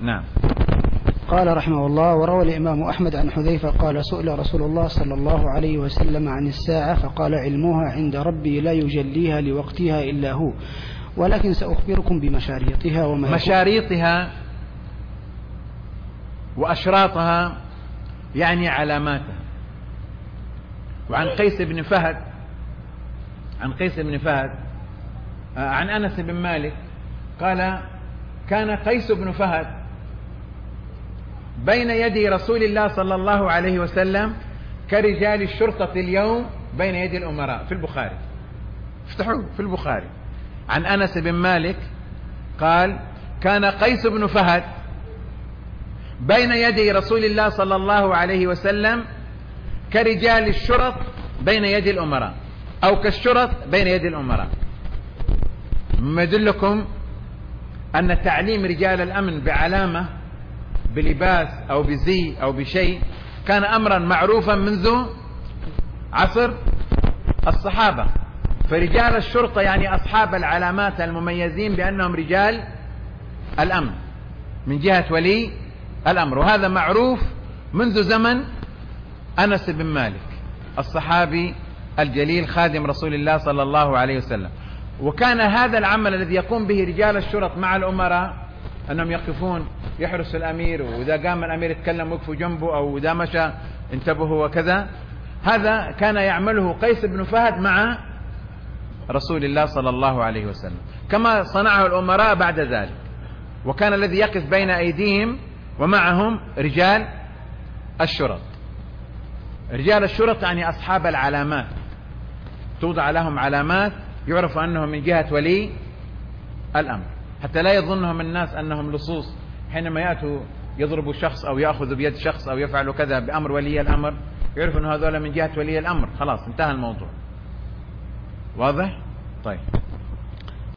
نعم. قال رحمه الله وروى الإمام أحمد عن حذيفة قال سئل رسول الله صلى الله عليه وسلم عن الساعة فقال علمها عند ربي لا يجليها لوقتها إلا هو ولكن سأخبركم بمشاريطها وما مشاريطها وأشراطها يعني علاماتها. وعن قيس بن فهد عن قيس بن فهد آه، عن أنس بن مالك قال كان قيس بن فهد بين يدي رسول الله صلى الله عليه وسلم كرجال الشرطة اليوم بين يدي الأمراء. في البخاري. افتحوا في البخاري. عن أنس بن مالك قال كان قيس بن فهد بين يدي رسول الله صلى الله عليه وسلم كرجال الشرط بين يدي الأمراء. أو كالشرط بين يدي الأمراء. ما يدلكم أن تعليم رجال الأمن بعلامة بلباس أو بزي أو بشيء كان أمرا معروفا منذ عصر الصحابة. فرجال الشرطة يعني أصحاب العلامات المميزين بأنهم رجال الأمن من جهة ولي الأمر. وهذا معروف منذ زمن أنس بن مالك الصحابي الجليل خادم رسول الله صلى الله عليه وسلم. وكان هذا العمل الذي يقوم به رجال الشرط مع الأمراء أنهم يقفون يحرس الأمير وإذا قام الأمير يتكلم وقفوا جنبه أو إذا مشى انتبهوا وكذا. هذا كان يعمله قيس بن فهد مع رسول الله صلى الله عليه وسلم كما صنعه الأمراء بعد ذلك. وكان الذي يقف بين أيديهم ومعهم رجال الشرط. رجال الشرط يعني أصحاب العلامات. توضع لهم علامات يعرف أنهم من جهة ولي الأمر. حتى لا يظنهم الناس أنهم لصوص. حينما يأتوا يضرب شخص أو يأخذ بيد شخص أو يفعل كذا بأمر ولي الأمر يعرفوا أن هذول من جهة ولي الأمر. خلاص انتهى الموضوع. واضح؟ طيب.